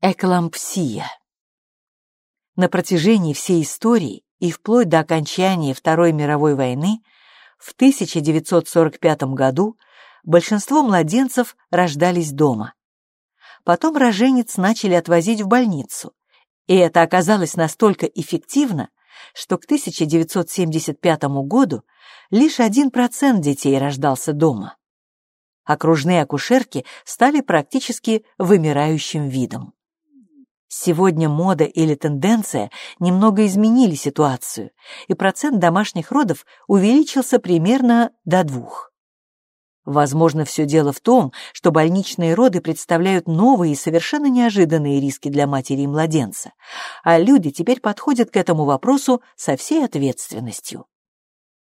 Эклампсия. На протяжении всей истории и вплоть до окончания Второй мировой войны в 1945 году большинство младенцев рождались дома. Потом роженец начали отвозить в больницу, и это оказалось настолько эффективно, что к 1975 году лишь 1% детей рождался дома. Окружные акушерки стали практически вымирающим видом. Сегодня мода или тенденция немного изменили ситуацию, и процент домашних родов увеличился примерно до двух. Возможно, все дело в том, что больничные роды представляют новые и совершенно неожиданные риски для матери и младенца, а люди теперь подходят к этому вопросу со всей ответственностью.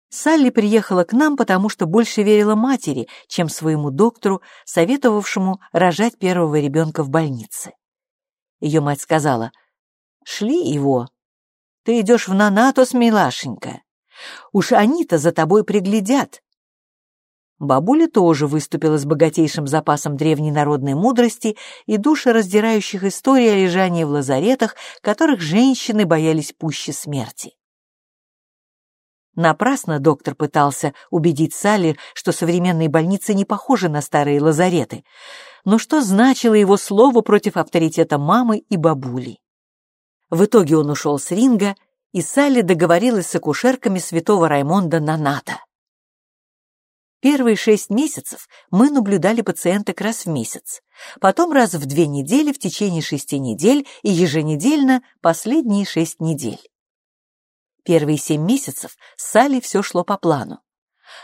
Салли приехала к нам, потому что больше верила матери, чем своему доктору, советовавшему рожать первого ребенка в больнице. Ее мать сказала, «Шли его. Ты идешь в Нанатос, милашенька. Уж они-то за тобой приглядят». Бабуля тоже выступила с богатейшим запасом древней народной мудрости и душераздирающих историй о лежании в лазаретах, которых женщины боялись пуще смерти. Напрасно доктор пытался убедить Салли, что современные больницы не похожи на старые лазареты, но что значило его слово против авторитета мамы и бабули. В итоге он ушел с ринга, и Салли договорилась с акушерками святого Раймонда на НАТО. Первые шесть месяцев мы наблюдали пациенток раз в месяц, потом раз в две недели в течение шести недель и еженедельно последние шесть недель. Первые семь месяцев с Салли все шло по плану.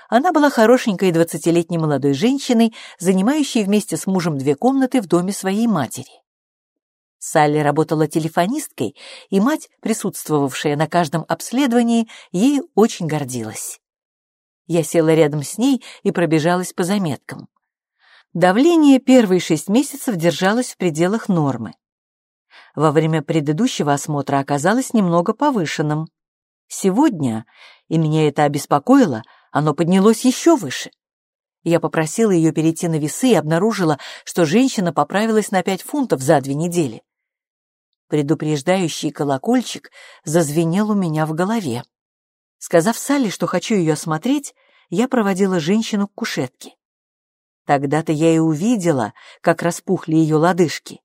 Она была хорошенькой двадцатилетней молодой женщиной, занимающей вместе с мужем две комнаты в доме своей матери. Салли работала телефонисткой, и мать, присутствовавшая на каждом обследовании, ей очень гордилась. Я села рядом с ней и пробежалась по заметкам. Давление первые шесть месяцев держалось в пределах нормы. Во время предыдущего осмотра оказалось немного повышенным. Сегодня, и меня это обеспокоило, оно поднялось еще выше. Я попросила ее перейти на весы и обнаружила, что женщина поправилась на пять фунтов за две недели. Предупреждающий колокольчик зазвенел у меня в голове. Сказав Салли, что хочу ее осмотреть, я проводила женщину к кушетке. Тогда-то я и увидела, как распухли ее лодыжки.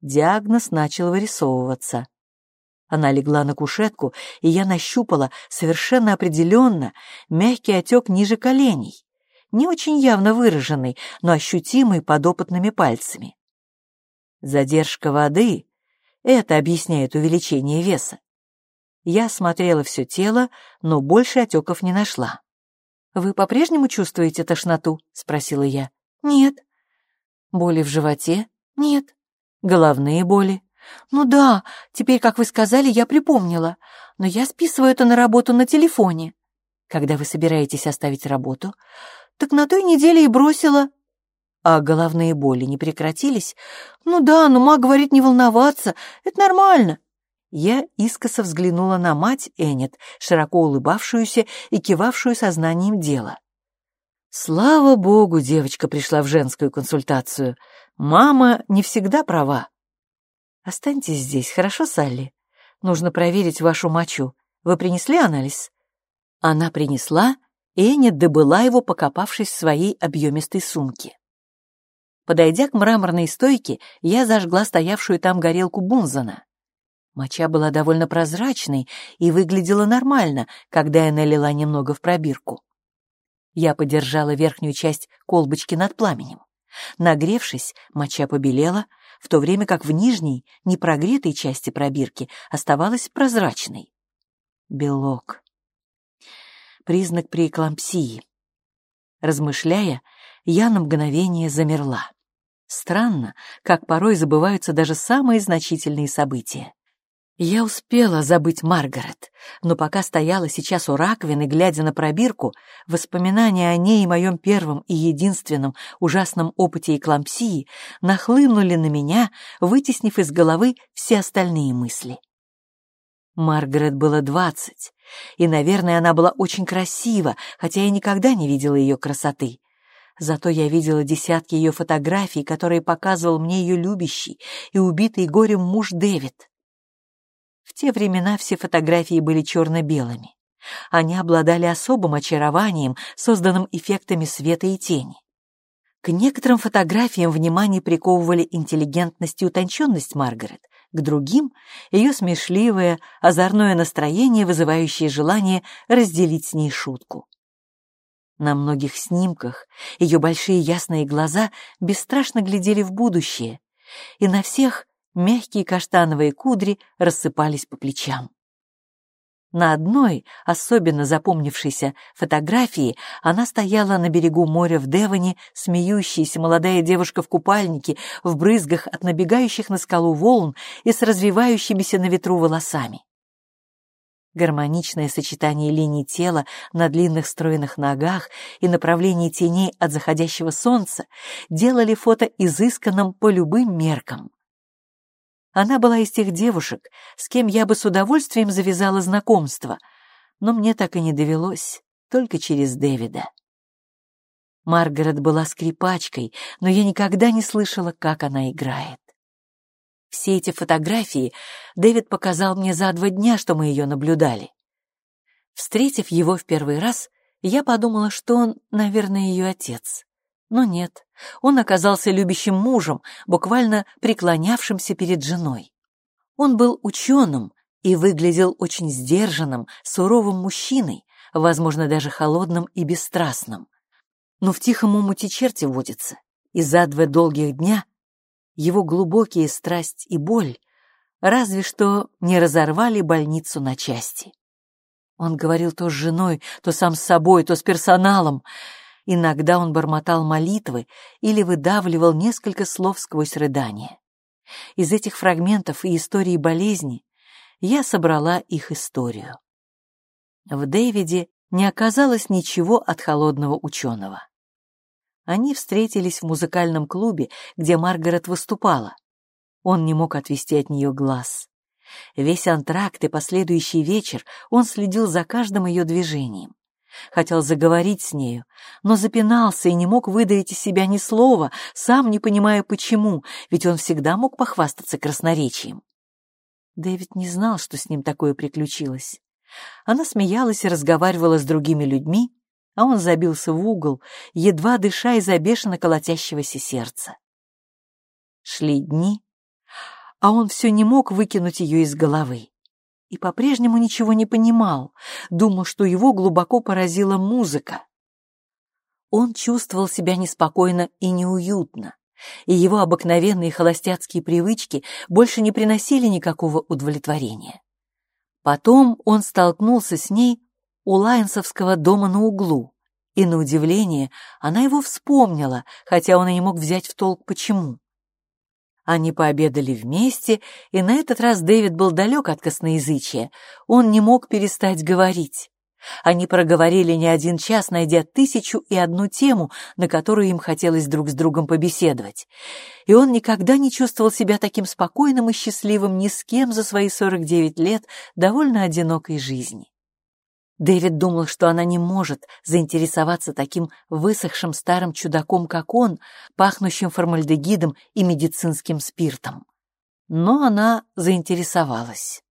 Диагноз начал вырисовываться. Она легла на кушетку, и я нащупала совершенно определенно мягкий отек ниже коленей, не очень явно выраженный, но ощутимый под опытными пальцами. Задержка воды — это объясняет увеличение веса. Я осмотрела все тело, но больше отеков не нашла. «Вы по-прежнему чувствуете тошноту?» — спросила я. «Нет». «Боли в животе?» «Нет». «Головные боли?» «Ну да, теперь, как вы сказали, я припомнила. Но я списываю это на работу на телефоне». «Когда вы собираетесь оставить работу?» «Так на той неделе и бросила». «А головные боли не прекратились?» «Ну да, но маг говорит не волноваться. Это нормально». Я искоса взглянула на мать Эннет, широко улыбавшуюся и кивавшую сознанием дела. Слава богу, девочка пришла в женскую консультацию. Мама не всегда права. Останьтесь здесь, хорошо, Салли? Нужно проверить вашу мочу. Вы принесли анализ? Она принесла, и Эннет добыла его, покопавшись в своей объемистой сумке. Подойдя к мраморной стойке, я зажгла стоявшую там горелку Бунзана. Моча была довольно прозрачной и выглядела нормально, когда я налила немного в пробирку. Я подержала верхнюю часть колбочки над пламенем. Нагревшись, моча побелела, в то время как в нижней, непрогретой части пробирки оставалась прозрачной. Белок. Признак преэклампсии. Размышляя, я на мгновение замерла. Странно, как порой забываются даже самые значительные события. Я успела забыть Маргарет, но пока стояла сейчас у раковины, глядя на пробирку, воспоминания о ней и моем первом и единственном ужасном опыте эклампсии нахлынули на меня, вытеснив из головы все остальные мысли. Маргарет было двадцать, и, наверное, она была очень красива, хотя я никогда не видела ее красоты. Зато я видела десятки ее фотографий, которые показывал мне ее любящий и убитый горем муж Дэвид. В те времена все фотографии были черно-белыми. Они обладали особым очарованием, созданным эффектами света и тени. К некоторым фотографиям внимание приковывали интеллигентность и утонченность Маргарет, к другим — ее смешливое, озорное настроение, вызывающее желание разделить с ней шутку. На многих снимках ее большие ясные глаза бесстрашно глядели в будущее, и на всех мягкие каштановые кудри рассыпались по плечам. На одной, особенно запомнившейся фотографии, она стояла на берегу моря в Девоне, смеющаяся молодая девушка в купальнике, в брызгах от набегающих на скалу волн и с развивающимися на ветру волосами. Гармоничное сочетание линий тела на длинных стройных ногах и направлении теней от заходящего солнца делали фото изысканным по любым меркам. Она была из тех девушек, с кем я бы с удовольствием завязала знакомство, но мне так и не довелось, только через Дэвида. Маргарет была скрипачкой, но я никогда не слышала, как она играет. Все эти фотографии Дэвид показал мне за два дня, что мы ее наблюдали. Встретив его в первый раз, я подумала, что он, наверное, ее отец. Но нет, он оказался любящим мужем, буквально преклонявшимся перед женой. Он был ученым и выглядел очень сдержанным, суровым мужчиной, возможно, даже холодным и бесстрастным. Но в тихом умуте черти водится, и за два долгих дня его глубокие страсть и боль разве что не разорвали больницу на части. Он говорил то с женой, то сам с собой, то с персоналом. Иногда он бормотал молитвы или выдавливал несколько слов сквозь рыдания. Из этих фрагментов и истории болезни я собрала их историю. В Дэвиде не оказалось ничего от холодного ученого. Они встретились в музыкальном клубе, где Маргарет выступала. Он не мог отвести от нее глаз. Весь антракт и последующий вечер он следил за каждым ее движением. Хотел заговорить с нею, но запинался и не мог выдавить из себя ни слова, сам не понимая почему, ведь он всегда мог похвастаться красноречием. Дэвид не знал, что с ним такое приключилось. Она смеялась и разговаривала с другими людьми, а он забился в угол, едва дыша из-за бешено колотящегося сердца. Шли дни, а он все не мог выкинуть ее из головы. И по-прежнему ничего не понимал, думал, что его глубоко поразила музыка. Он чувствовал себя неспокойно и неуютно, и его обыкновенные холостяцкие привычки больше не приносили никакого удовлетворения. Потом он столкнулся с ней у Лайнсовского дома на углу, и, на удивление, она его вспомнила, хотя он и не мог взять в толк почему. Они пообедали вместе, и на этот раз Дэвид был далек от косноязычия, он не мог перестать говорить. Они проговорили не один час, найдя тысячу и одну тему, на которую им хотелось друг с другом побеседовать. И он никогда не чувствовал себя таким спокойным и счастливым ни с кем за свои 49 лет довольно одинокой жизни. Дэвид думал, что она не может заинтересоваться таким высохшим старым чудаком, как он, пахнущим формальдегидом и медицинским спиртом. Но она заинтересовалась.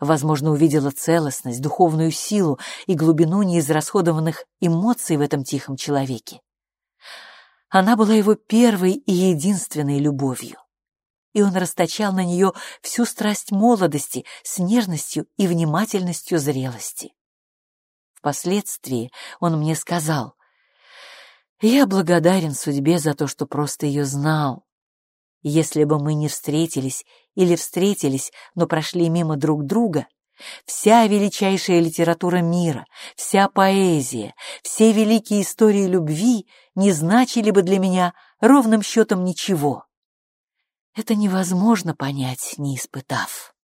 Возможно, увидела целостность, духовную силу и глубину неизрасходованных эмоций в этом тихом человеке. Она была его первой и единственной любовью. И он расточал на нее всю страсть молодости с нежностью и внимательностью зрелости. Впоследствии он мне сказал, «Я благодарен судьбе за то, что просто ее знал. Если бы мы не встретились или встретились, но прошли мимо друг друга, вся величайшая литература мира, вся поэзия, все великие истории любви не значили бы для меня ровным счетом ничего. Это невозможно понять, не испытав».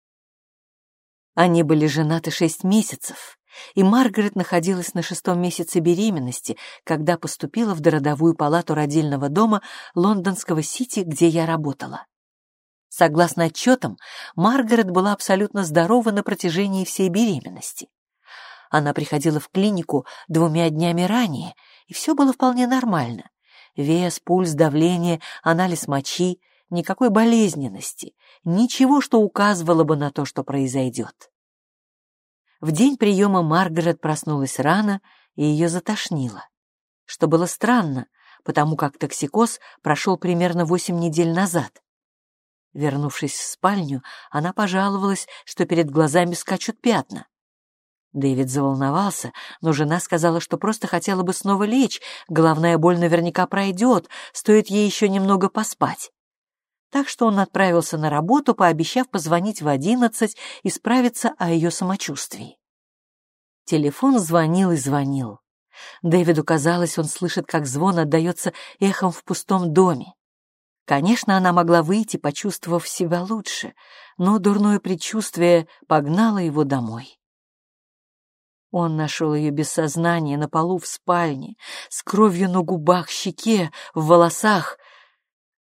Они были женаты шесть месяцев, и Маргарет находилась на шестом месяце беременности, когда поступила в дородовую палату родильного дома лондонского Сити, где я работала. Согласно отчетам, Маргарет была абсолютно здорова на протяжении всей беременности. Она приходила в клинику двумя днями ранее, и все было вполне нормально. Вес, пульс, давление, анализ мочи, никакой болезненности, ничего, что указывало бы на то, что произойдет. В день приема Маргарет проснулась рано, и ее затошнило. Что было странно, потому как токсикоз прошел примерно восемь недель назад. Вернувшись в спальню, она пожаловалась, что перед глазами скачут пятна. Дэвид заволновался, но жена сказала, что просто хотела бы снова лечь, головная боль наверняка пройдет, стоит ей еще немного поспать. Так что он отправился на работу, пообещав позвонить в одиннадцать и справиться о ее самочувствии. Телефон звонил и звонил. Дэвиду казалось, он слышит, как звон отдается эхом в пустом доме. Конечно, она могла выйти, почувствовав себя лучше, но дурное предчувствие погнало его домой. Он нашел ее без сознания на полу в спальне, с кровью на губах, щеке, в волосах.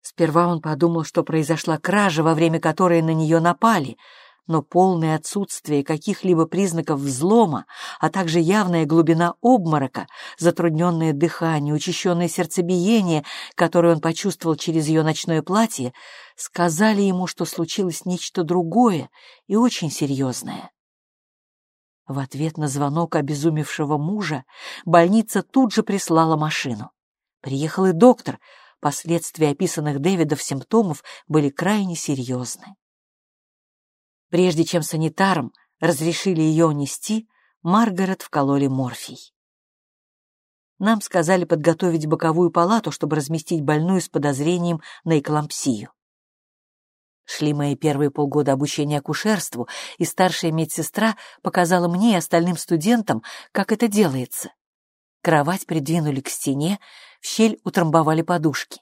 Сперва он подумал, что произошла кража, во время которой на нее напали — но полное отсутствие каких-либо признаков взлома, а также явная глубина обморока, затрудненное дыхание, учащенное сердцебиение, которое он почувствовал через ее ночное платье, сказали ему, что случилось нечто другое и очень серьезное. В ответ на звонок обезумевшего мужа больница тут же прислала машину. Приехал и доктор, последствия описанных Дэвидов симптомов были крайне серьезны. Прежде чем санитарам разрешили ее унести, Маргарет вкололи морфий. Нам сказали подготовить боковую палату, чтобы разместить больную с подозрением на эклампсию. Шли мои первые полгода обучения акушерству, и старшая медсестра показала мне и остальным студентам, как это делается. Кровать придвинули к стене, в щель утрамбовали подушки.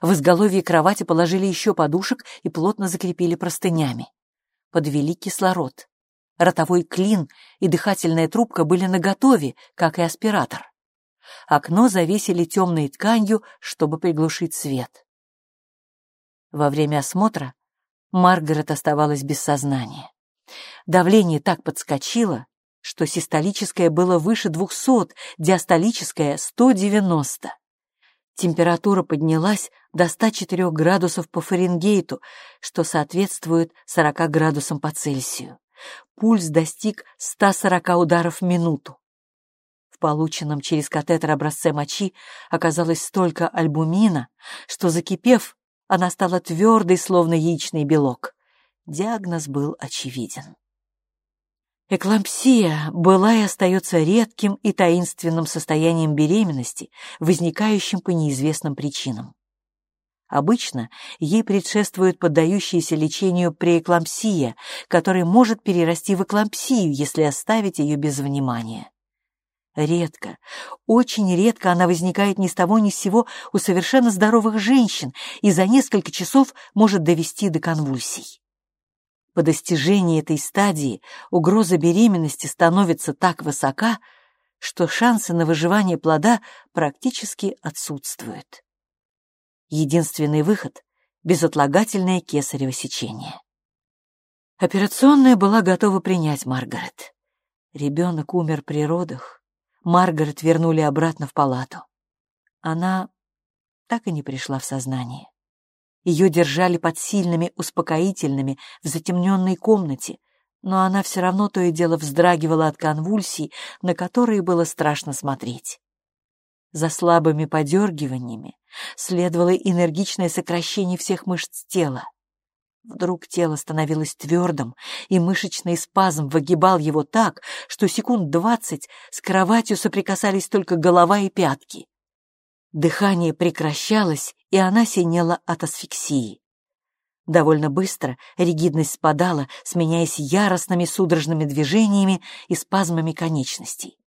В изголовье кровати положили еще подушек и плотно закрепили простынями подвели кислород. Ротовой клин и дыхательная трубка были наготове, как и аспиратор. Окно завесили темной тканью, чтобы приглушить свет. Во время осмотра Маргарет оставалась без сознания. Давление так подскочило, что систолическое было выше 200, диастолическое — 190. Температура поднялась до 104 градусов по Фаренгейту, что соответствует 40 градусам по Цельсию. Пульс достиг 140 ударов в минуту. В полученном через катетер образце мочи оказалось столько альбумина, что, закипев, она стала твердой, словно яичный белок. Диагноз был очевиден. Эклампсия была и остается редким и таинственным состоянием беременности, возникающим по неизвестным причинам. Обычно ей предшествует поддающаяся лечению преэклампсия, которая может перерасти в эклампсию, если оставить ее без внимания. Редко, очень редко она возникает ни с того ни с сего у совершенно здоровых женщин и за несколько часов может довести до конвульсий. По достижении этой стадии угроза беременности становится так высока, что шансы на выживание плода практически отсутствуют. Единственный выход — безотлагательное кесарево сечение. Операционная была готова принять Маргарет. Ребенок умер при родах. Маргарет вернули обратно в палату. Она так и не пришла в сознание. Ее держали под сильными успокоительными в затемненной комнате, но она все равно то и дело вздрагивала от конвульсий, на которые было страшно смотреть. За слабыми подергиваниями следовало энергичное сокращение всех мышц тела. Вдруг тело становилось твердым, и мышечный спазм выгибал его так, что секунд двадцать с кроватью соприкасались только голова и пятки. Дыхание прекращалось, и она синела от асфиксии. Довольно быстро ригидность спадала, сменяясь яростными судорожными движениями и спазмами конечностей.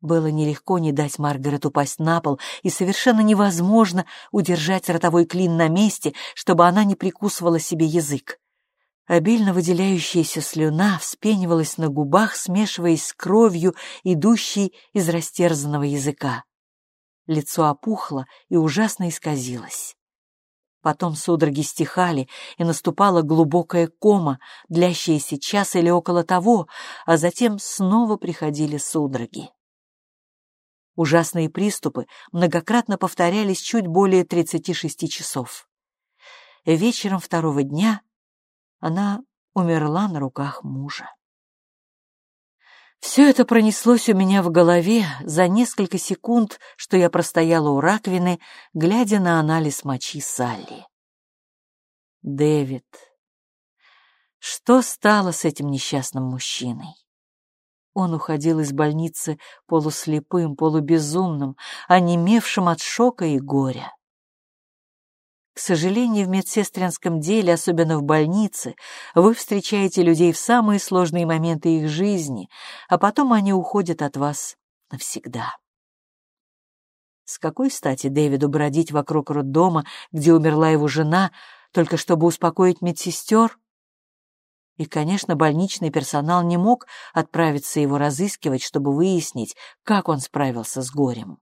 Было нелегко не дать Маргарет упасть на пол, и совершенно невозможно удержать ротовой клин на месте, чтобы она не прикусывала себе язык. Обильно выделяющаяся слюна вспенивалась на губах, смешиваясь с кровью, идущей из растерзанного языка лицо опухло и ужасно исказилось. Потом судороги стихали, и наступала глубокая кома, длящаяся час или около того, а затем снова приходили судороги. Ужасные приступы многократно повторялись чуть более 36 часов. Вечером второго дня она умерла на руках мужа. Все это пронеслось у меня в голове за несколько секунд, что я простояла у раковины, глядя на анализ мочи Салли. Дэвид. Что стало с этим несчастным мужчиной? Он уходил из больницы полуслепым, полубезумным, онемевшим от шока и горя. К сожалению, в медсестринском деле, особенно в больнице, вы встречаете людей в самые сложные моменты их жизни, а потом они уходят от вас навсегда. С какой стати Дэвиду бродить вокруг роддома, где умерла его жена, только чтобы успокоить медсестер? И, конечно, больничный персонал не мог отправиться его разыскивать, чтобы выяснить, как он справился с горем.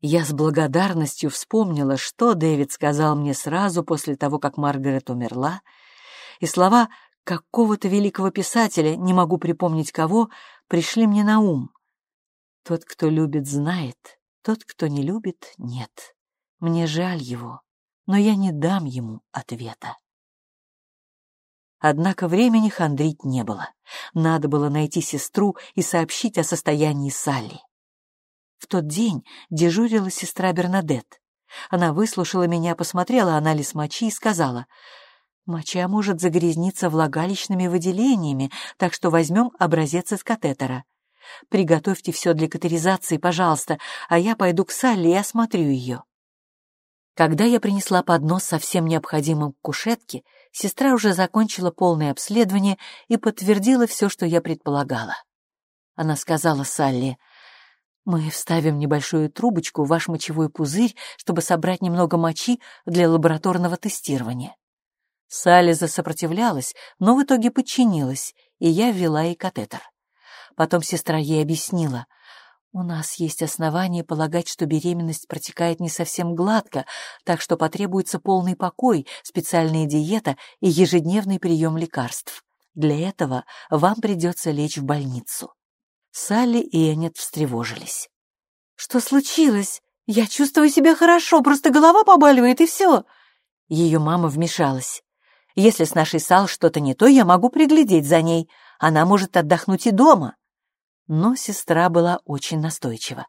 Я с благодарностью вспомнила, что Дэвид сказал мне сразу после того, как Маргарет умерла, и слова какого-то великого писателя, не могу припомнить кого, пришли мне на ум. Тот, кто любит, знает, тот, кто не любит, нет. Мне жаль его, но я не дам ему ответа. Однако времени хандрить не было. Надо было найти сестру и сообщить о состоянии Салли. В тот день дежурила сестра Бернадет. Она выслушала меня, посмотрела анализ мочи и сказала, «Моча может загрязниться влагалищными выделениями, так что возьмем образец из катетера. Приготовьте все для катеризации, пожалуйста, а я пойду к Салли и осмотрю ее». Когда я принесла поднос со всем необходимым к кушетке, сестра уже закончила полное обследование и подтвердила все, что я предполагала. Она сказала Салли, мы вставим небольшую трубочку в ваш мочевой пузырь, чтобы собрать немного мочи для лабораторного тестирования. Салли засопротивлялась, но в итоге подчинилась, и я ввела ей катетер. Потом сестра ей объяснила. «У нас есть основания полагать, что беременность протекает не совсем гладко, так что потребуется полный покой, специальная диета и ежедневный прием лекарств. Для этого вам придется лечь в больницу». Салли и Эннет встревожились. «Что случилось? Я чувствую себя хорошо, просто голова побаливает, и все!» Ее мама вмешалась. «Если с нашей Сал что-то не то, я могу приглядеть за ней. Она может отдохнуть и дома». Но сестра была очень настойчива.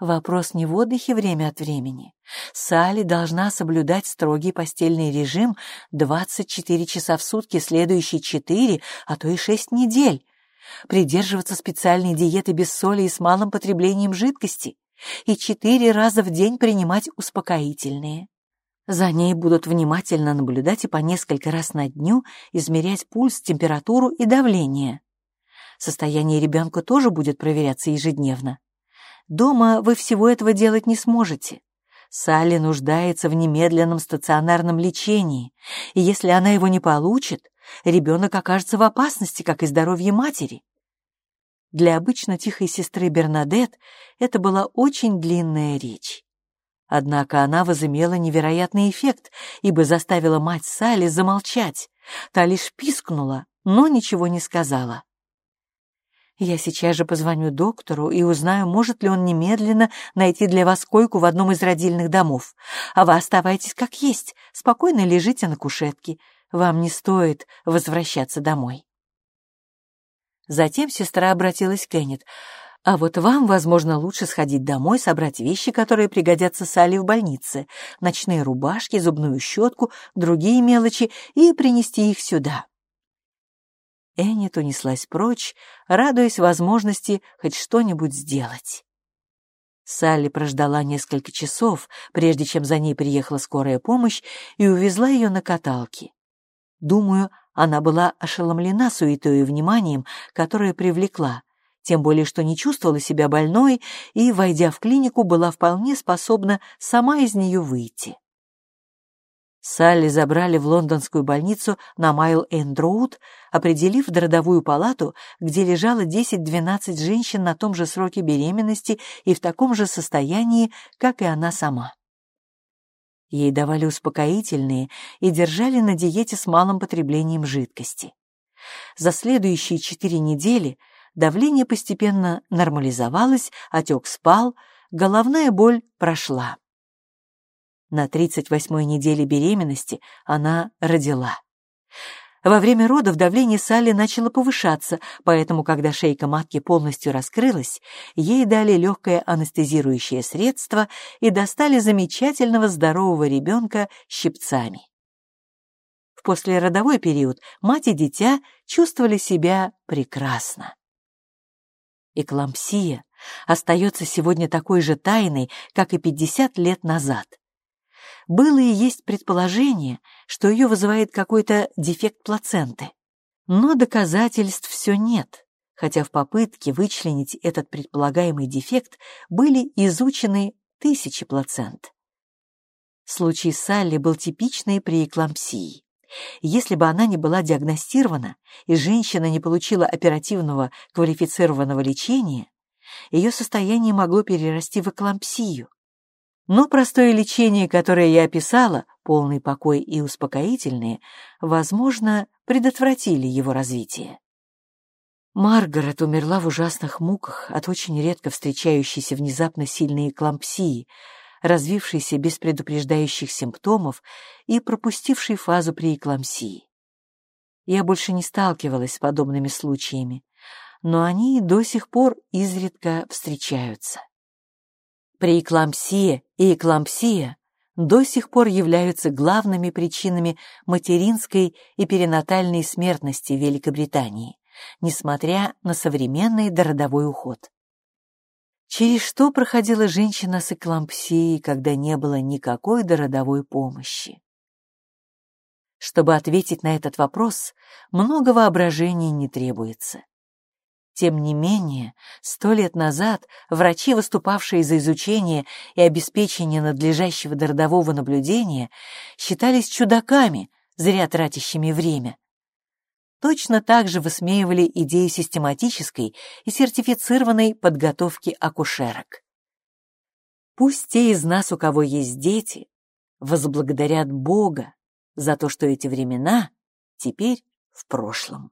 Вопрос не в отдыхе время от времени. Салли должна соблюдать строгий постельный режим 24 часа в сутки следующие 4, а то и 6 недель придерживаться специальной диеты без соли и с малым потреблением жидкости и четыре раза в день принимать успокоительные. За ней будут внимательно наблюдать и по несколько раз на дню измерять пульс, температуру и давление. Состояние ребенка тоже будет проверяться ежедневно. Дома вы всего этого делать не сможете. Салли нуждается в немедленном стационарном лечении, и если она его не получит, ребенок окажется в опасности, как и здоровье матери. Для обычно тихой сестры Бернадет это была очень длинная речь. Однако она возымела невероятный эффект, ибо заставила мать Салли замолчать. Та лишь пискнула, но ничего не сказала. Я сейчас же позвоню доктору и узнаю, может ли он немедленно найти для вас койку в одном из родильных домов. А вы оставайтесь как есть, спокойно лежите на кушетке. Вам не стоит возвращаться домой. Затем сестра обратилась к Эннет. «А вот вам, возможно, лучше сходить домой, собрать вещи, которые пригодятся Салли в больнице, ночные рубашки, зубную щетку, другие мелочи, и принести их сюда». Эннет унеслась прочь, радуясь возможности хоть что-нибудь сделать. Салли прождала несколько часов, прежде чем за ней приехала скорая помощь и увезла ее на каталке. Думаю, она была ошеломлена суетой и вниманием, которое привлекла, тем более что не чувствовала себя больной и, войдя в клинику, была вполне способна сама из нее выйти. Салли забрали в лондонскую больницу на Майл-Энд-Роуд, определив в родовую палату, где лежало 10-12 женщин на том же сроке беременности и в таком же состоянии, как и она сама. Ей давали успокоительные и держали на диете с малым потреблением жидкости. За следующие четыре недели давление постепенно нормализовалось, отек спал, головная боль прошла. На 38-й неделе беременности она родила. Во время родов давление Салли начало повышаться, поэтому, когда шейка матки полностью раскрылась, ей дали легкое анестезирующее средство и достали замечательного здорового ребенка щипцами. В послеродовой период мать и дитя чувствовали себя прекрасно. Эклампсия остается сегодня такой же тайной, как и 50 лет назад. Было и есть предположение, что ее вызывает какой-то дефект плаценты. Но доказательств все нет, хотя в попытке вычленить этот предполагаемый дефект были изучены тысячи плацент. Случай Салли был типичной при эклампсии. Если бы она не была диагностирована и женщина не получила оперативного квалифицированного лечения, ее состояние могло перерасти в эклампсию. Но простое лечение, которое я описала, полный покой и успокоительные, возможно, предотвратили его развитие. Маргарет умерла в ужасных муках от очень редко встречающейся внезапно сильной эклампсии, развившейся без предупреждающих симптомов и пропустившей фазу при эклампсии. Я больше не сталкивалась с подобными случаями, но они до сих пор изредка встречаются. Преэклампсия и эклампсия до сих пор являются главными причинами материнской и перинатальной смертности Великобритании, несмотря на современный дородовой уход. Через что проходила женщина с эклампсией, когда не было никакой дородовой помощи? Чтобы ответить на этот вопрос, много воображений не требуется. Тем не менее, сто лет назад врачи, выступавшие за изучение и обеспечение надлежащего родового наблюдения, считались чудаками, зря тратящими время. Точно так же высмеивали идею систематической и сертифицированной подготовки акушерок. Пусть те из нас, у кого есть дети, возблагодарят Бога за то, что эти времена теперь в прошлом.